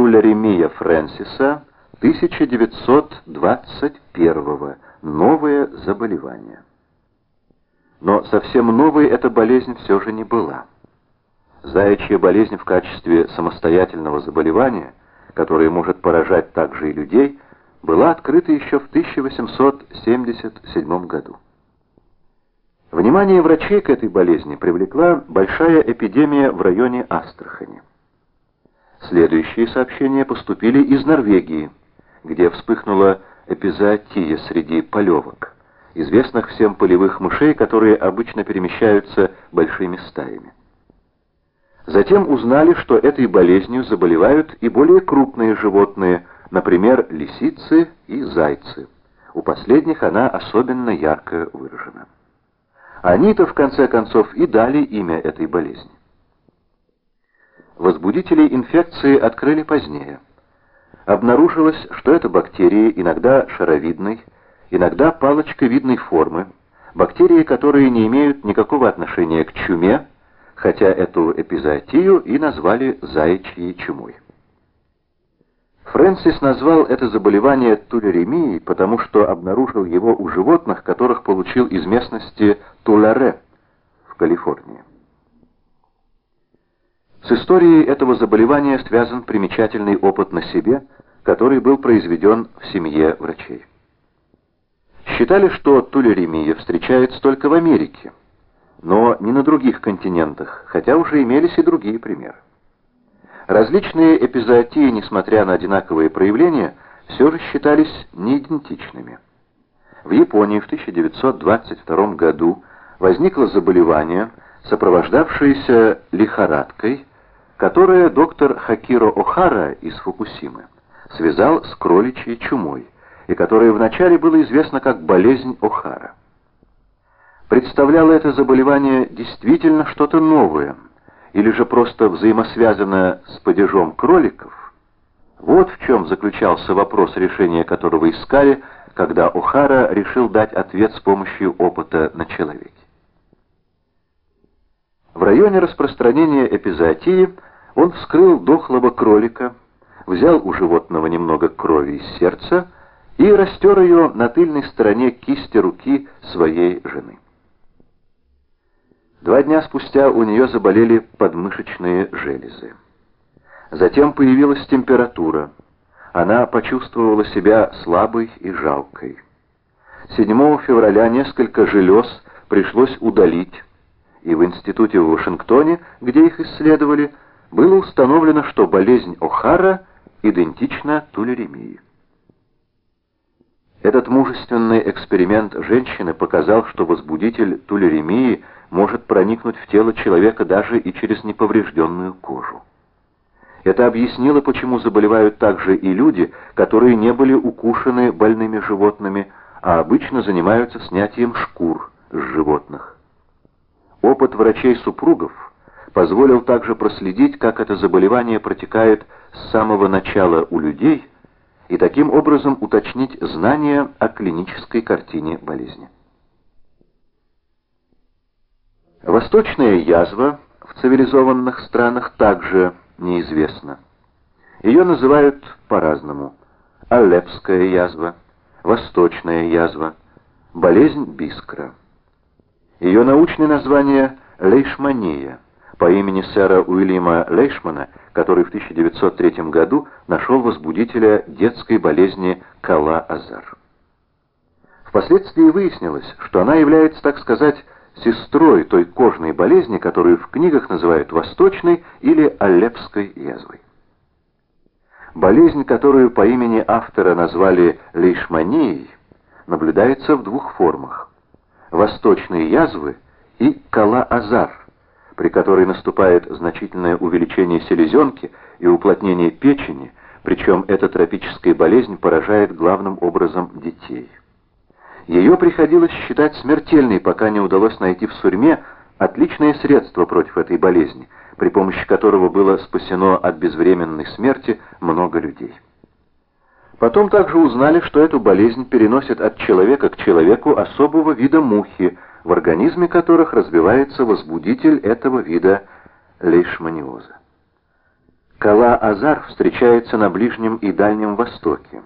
Тулеремия Фрэнсиса 1921 Новое заболевание. Но совсем новой эта болезнь все же не была. Заячья болезнь в качестве самостоятельного заболевания, которое может поражать также и людей, была открыта еще в 1877 году. Внимание врачей к этой болезни привлекла большая эпидемия в районе Астрахани. Следующие сообщения поступили из Норвегии, где вспыхнула эпизоотия среди полевок, известных всем полевых мышей, которые обычно перемещаются большими стаями. Затем узнали, что этой болезнью заболевают и более крупные животные, например, лисицы и зайцы. У последних она особенно ярко выражена. Они-то, в конце концов, и дали имя этой болезни. Возбудителей инфекции открыли позднее. Обнаружилось, что это бактерии иногда шаровидной, иногда палочковидной формы, бактерии, которые не имеют никакого отношения к чуме, хотя эту эпизоотию и назвали заячьей чумой. Фрэнсис назвал это заболевание тулеремией, потому что обнаружил его у животных, которых получил из местности Туларе в Калифорнии. С историей этого заболевания связан примечательный опыт на себе, который был произведен в семье врачей. Считали, что тулеремия встречается только в Америке, но не на других континентах, хотя уже имелись и другие примеры. Различные эпизоотии, несмотря на одинаковые проявления, все же считались неидентичными. В Японии в 1922 году возникло заболевание, сопровождавшееся лихорадкой, которое доктор Хакиро Охара из Фукусимы связал с кроличьей чумой, и которое вначале было известно как болезнь Охара. Представляло это заболевание действительно что-то новое – или же просто взаимосвязано с падежом кроликов, вот в чем заключался вопрос, решения которого искали, когда О'Хара решил дать ответ с помощью опыта на человеке. В районе распространения эпизоотии он вскрыл дохлого кролика, взял у животного немного крови из сердца и растер ее на тыльной стороне кисти руки своей жены. Два дня спустя у нее заболели подмышечные железы. Затем появилась температура. Она почувствовала себя слабой и жалкой. 7 февраля несколько желез пришлось удалить, и в институте в Вашингтоне, где их исследовали, было установлено, что болезнь О'Хара идентична тулеремии. Этот мужественный эксперимент женщины показал, что возбудитель тулеремии – может проникнуть в тело человека даже и через неповрежденную кожу. Это объяснило, почему заболевают также и люди, которые не были укушены больными животными, а обычно занимаются снятием шкур с животных. Опыт врачей-супругов позволил также проследить, как это заболевание протекает с самого начала у людей, и таким образом уточнить знания о клинической картине болезни. Восточная язва в цивилизованных странах также неизвестна. Ее называют по-разному. Алепская язва, восточная язва, болезнь Бискра. Ее научное название – лейшмания, по имени сэра Уильяма Лейшмана, который в 1903 году нашел возбудителя детской болезни Кала-Азар. Впоследствии выяснилось, что она является, так сказать, сестрой той кожной болезни, которую в книгах называют восточной или алепской язвой. Болезнь, которую по имени автора назвали лейшманией, наблюдается в двух формах. Восточные язвы и кала-азар, при которой наступает значительное увеличение селезенки и уплотнение печени, причем эта тропическая болезнь поражает главным образом детей. Ее приходилось считать смертельной, пока не удалось найти в Сурьме отличное средство против этой болезни, при помощи которого было спасено от безвременной смерти много людей. Потом также узнали, что эту болезнь переносят от человека к человеку особого вида мухи, в организме которых развивается возбудитель этого вида лейшманиоза. Кала-Азар встречается на Ближнем и Дальнем Востоке.